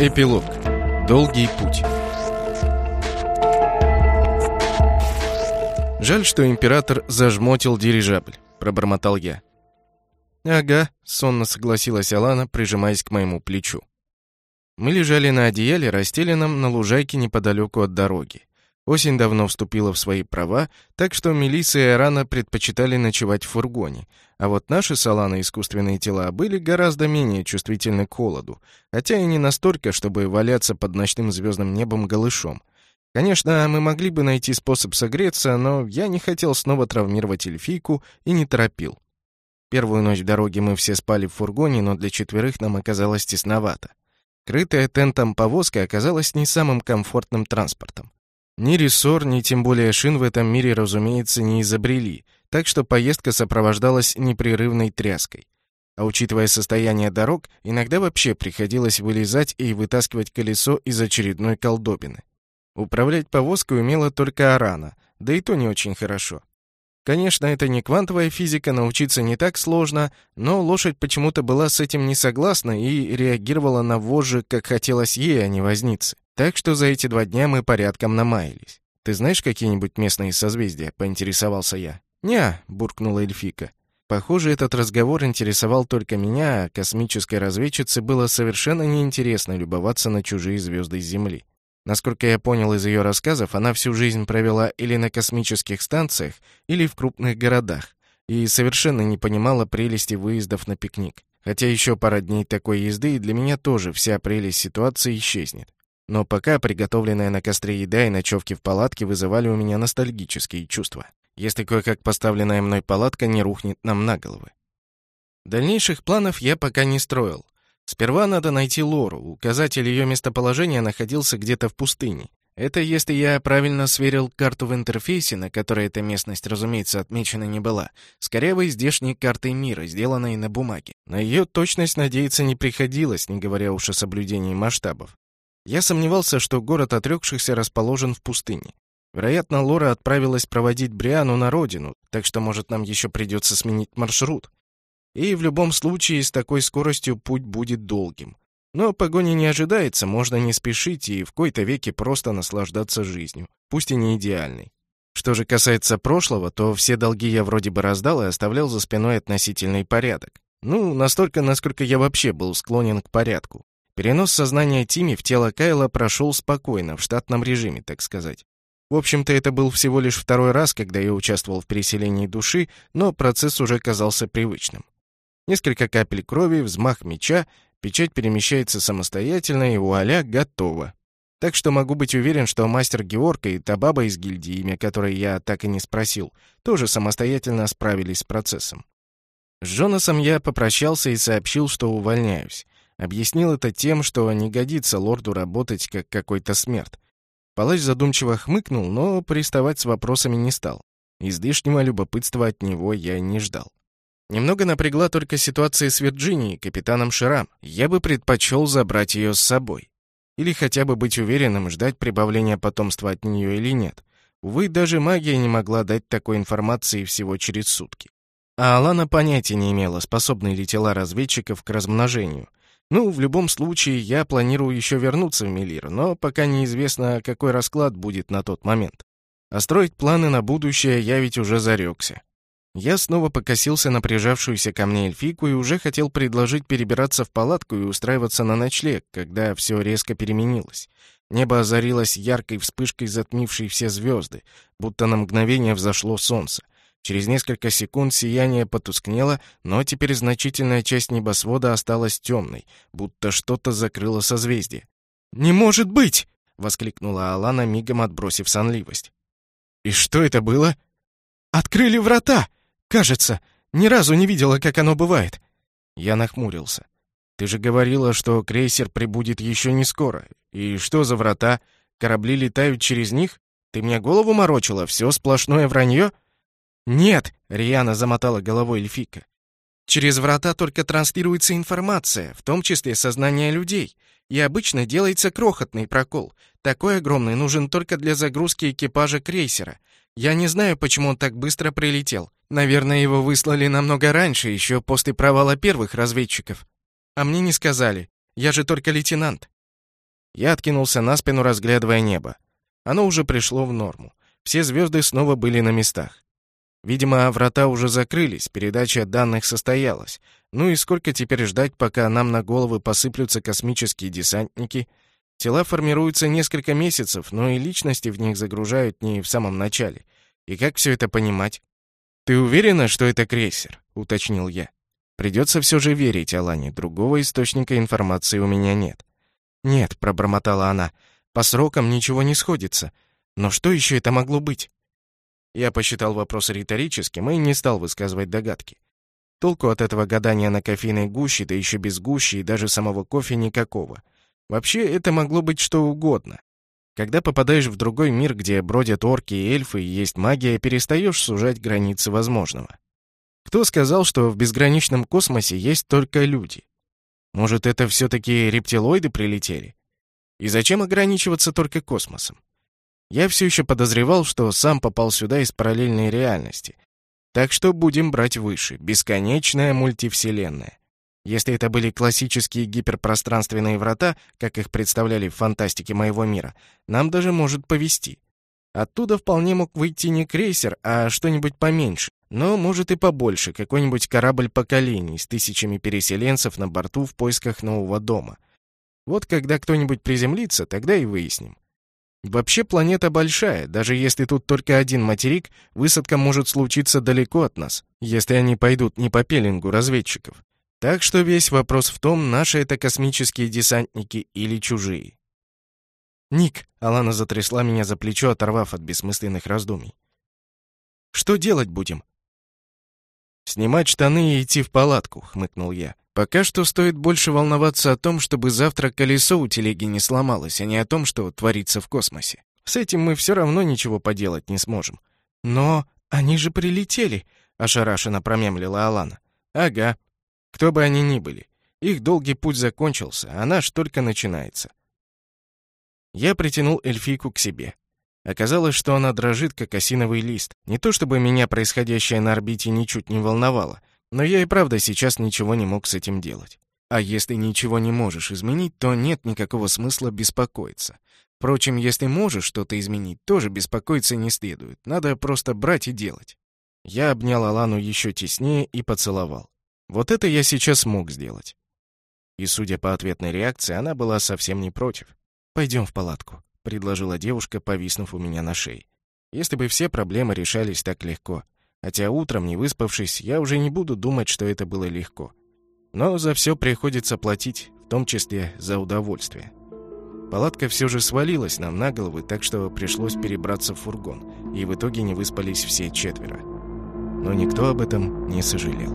Эпилог. Долгий путь. Жаль, что император зажмотил дирижабль, пробормотал я. Ага, сонно согласилась Алана, прижимаясь к моему плечу. Мы лежали на одеяле, расстеленном на лужайке неподалеку от дороги. Осень давно вступила в свои права, так что Мелисса и Арана предпочитали ночевать в фургоне, а вот наши с Аланой искусственные тела были гораздо менее чувствительны к холоду, хотя и не настолько, чтобы валяться под ночным звездным небом голышом. Конечно, мы могли бы найти способ согреться, но я не хотел снова травмировать эльфийку и не торопил. Первую ночь в дороге мы все спали в фургоне, но для четверых нам оказалось тесновато. Крытая тентом повозка оказалась не самым комфортным транспортом. Ни рессор, ни тем более шин в этом мире, разумеется, не изобрели, так что поездка сопровождалась непрерывной тряской. А учитывая состояние дорог, иногда вообще приходилось вылезать и вытаскивать колесо из очередной колдобины. Управлять повозкой умела только Арана, да и то не очень хорошо. Конечно, это не квантовая физика, научиться не так сложно, но лошадь почему-то была с этим не согласна и реагировала на вожжи, как хотелось ей, а не вознице. Так что за эти два дня мы порядком намаялись. Ты знаешь какие-нибудь местные созвездия?» — поинтересовался я. «Не», — буркнула эльфика. Похоже, этот разговор интересовал только меня, а космической разведчице было совершенно неинтересно любоваться на чужие звезды Земли. Насколько я понял из ее рассказов, она всю жизнь провела или на космических станциях, или в крупных городах, и совершенно не понимала прелести выездов на пикник. Хотя еще пара дней такой езды, и для меня тоже вся прелесть ситуации исчезнет. Но пока приготовленная на костре еда и ночевки в палатке вызывали у меня ностальгические чувства. Если кое-как поставленная мной палатка не рухнет нам на головы. Дальнейших планов я пока не строил. Сперва надо найти Лору. Указатель ее местоположения находился где-то в пустыне. Это если я правильно сверил карту в интерфейсе, на которой эта местность, разумеется, отмечена не была, скорее бы здешней картой мира, сделанной на бумаге. На ее точность надеяться не приходилось, не говоря уж о соблюдении масштабов. Я сомневался, что город отрекшихся расположен в пустыне. Вероятно, Лора отправилась проводить Бриану на родину, так что, может, нам еще придется сменить маршрут. И в любом случае, с такой скоростью путь будет долгим. Но погони не ожидается, можно не спешить и в кои-то веке просто наслаждаться жизнью, пусть и не идеальной. Что же касается прошлого, то все долги я вроде бы раздал и оставлял за спиной относительный порядок. Ну, настолько, насколько я вообще был склонен к порядку. Перенос сознания Тими в тело Кайла прошел спокойно, в штатном режиме, так сказать. В общем-то, это был всего лишь второй раз, когда я участвовал в переселении души, но процесс уже казался привычным. Несколько капель крови, взмах меча, печать перемещается самостоятельно, и вуаля, готово. Так что могу быть уверен, что мастер Георг и та баба из гильдии, имя которой я так и не спросил, тоже самостоятельно справились с процессом. С Джонасом я попрощался и сообщил, что увольняюсь. Объяснил это тем, что не годится лорду работать как какой-то смерть. Палач задумчиво хмыкнул, но приставать с вопросами не стал. Излишнего любопытства от него я не ждал. Немного напрягла только ситуация с Вирджинией, капитаном Ширам. Я бы предпочел забрать ее с собой. Или хотя бы быть уверенным, ждать прибавления потомства от нее или нет. Увы, даже магия не могла дать такой информации всего через сутки. А Алана понятия не имела, способны ли тела разведчиков к размножению. Ну, в любом случае, я планирую еще вернуться в Мелир, но пока неизвестно, какой расклад будет на тот момент. А строить планы на будущее я ведь уже зарекся. Я снова покосился на прижавшуюся ко мне эльфийку и уже хотел предложить перебираться в палатку и устраиваться на ночлег, когда все резко переменилось. Небо озарилось яркой вспышкой, затмившей все звезды, будто на мгновение взошло солнце. Через несколько секунд сияние потускнело, но теперь значительная часть небосвода осталась темной, будто что-то закрыло созвездие. «Не может быть!» — воскликнула Алана, мигом отбросив сонливость. «И что это было?» «Открыли врата! Кажется, ни разу не видела, как оно бывает!» Я нахмурился. «Ты же говорила, что крейсер прибудет еще не скоро. И что за врата? Корабли летают через них? Ты мне голову морочила? Все сплошное вранье?» «Нет!» — Риана замотала головой эльфика. «Через врата только транслируется информация, в том числе сознание людей, и обычно делается крохотный прокол. Такой огромный нужен только для загрузки экипажа крейсера. Я не знаю, почему он так быстро прилетел. Наверное, его выслали намного раньше, еще после провала первых разведчиков. А мне не сказали. Я же только лейтенант. Я откинулся на спину, разглядывая небо. Оно уже пришло в норму. Все звезды снова были на местах. Видимо, врата уже закрылись, передача данных состоялась. Ну и сколько теперь ждать, пока нам на головы посыплются космические десантники? Тела формируются несколько месяцев, но и личности в них загружают не в самом начале. И как все это понимать? «Ты уверена, что это крейсер?» — уточнил я. «Придется все же верить Алане, другого источника информации у меня нет». «Нет», — пробормотала она, — «по срокам ничего не сходится. Но что еще это могло быть?» Я посчитал вопрос риторическим и не стал высказывать догадки. Толку от этого гадания на кофейной гуще, да еще без гущи и даже самого кофе никакого. Вообще, это могло быть что угодно. Когда попадаешь в другой мир, где бродят орки и эльфы и есть магия, перестаешь сужать границы возможного. Кто сказал, что в безграничном космосе есть только люди? Может, это все-таки рептилоиды прилетели? И зачем ограничиваться только космосом? Я все еще подозревал, что сам попал сюда из параллельной реальности. Так что будем брать выше. Бесконечная мультивселенная. Если это были классические гиперпространственные врата, как их представляли в фантастике моего мира, нам даже может повести. Оттуда вполне мог выйти не крейсер, а что-нибудь поменьше, но, может, и побольше, какой-нибудь корабль поколений с тысячами переселенцев на борту в поисках нового дома. Вот когда кто-нибудь приземлится, тогда и выясним. Вообще планета большая, даже если тут только один материк, высадка может случиться далеко от нас, если они пойдут не по пеленгу разведчиков. Так что весь вопрос в том, наши это космические десантники или чужие. «Ник!» — Алана затрясла меня за плечо, оторвав от бессмысленных раздумий. «Что делать будем?» «Снимать штаны и идти в палатку», — хмыкнул я. Пока что стоит больше волноваться о том, чтобы завтра колесо у телеги не сломалось, а не о том, что творится в космосе. С этим мы все равно ничего поделать не сможем. Но они же прилетели, ошарашенно промямлила Алана. Ага. Кто бы они ни были. Их долгий путь закончился, а наш только начинается. Я притянул эльфийку к себе. Оказалось, что она дрожит, как осиновый лист. Не то чтобы меня происходящее на орбите ничуть не волновало, но я и правда сейчас ничего не мог с этим делать. А если ничего не можешь изменить, то нет никакого смысла беспокоиться. Впрочем, если можешь что-то изменить, тоже беспокоиться не следует. Надо просто брать и делать. Я обнял Алану еще теснее и поцеловал. Вот это я сейчас мог сделать. И, судя по ответной реакции, она была совсем не против. «Пойдем в палатку», — предложила девушка, повиснув у меня на шее. «Если бы все проблемы решались так легко. Хотя утром, не выспавшись, я уже не буду думать, что это было легко. Но за все приходится платить, в том числе за удовольствие. Палатка все же свалилась нам на головы, так что пришлось перебраться в фургон, и в итоге не выспались все четверо. Но никто об этом не сожалел.